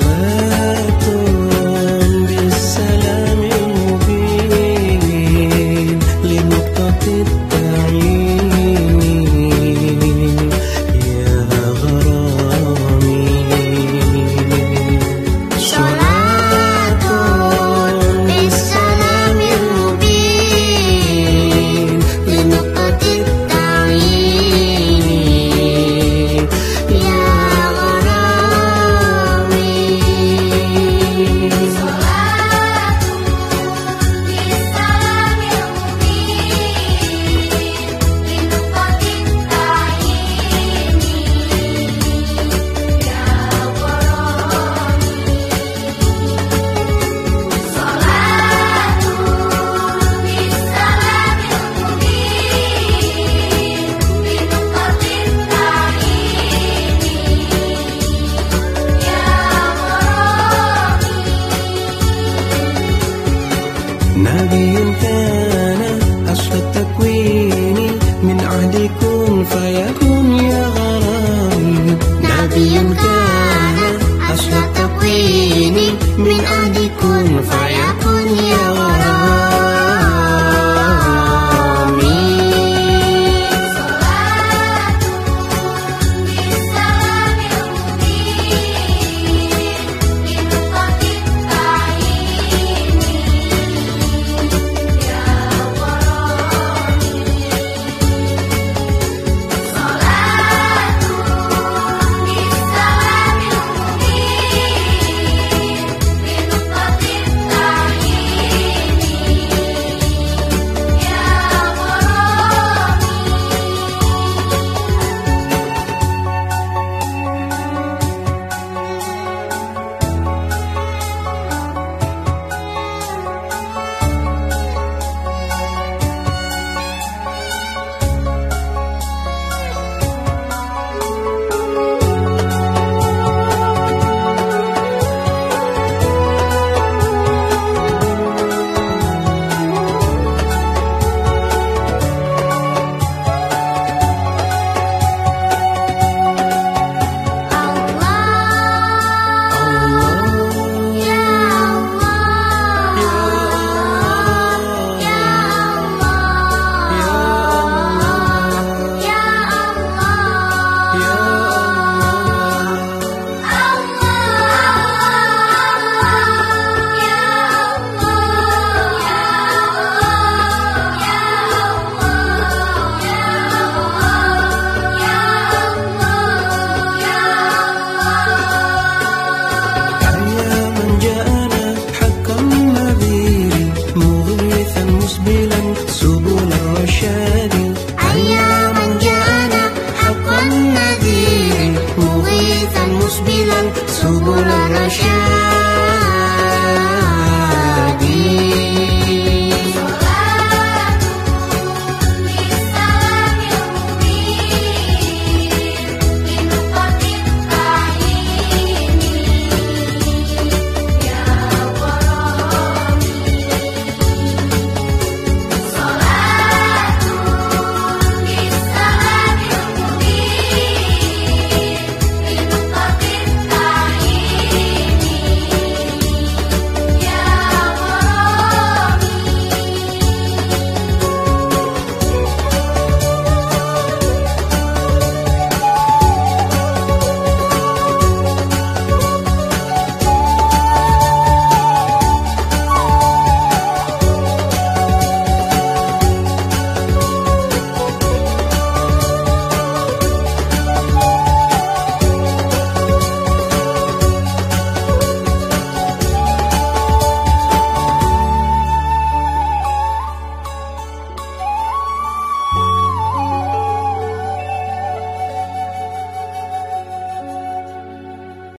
love. نبي كان أصل التكوين من عهد كن فيكون سبل الرشاد.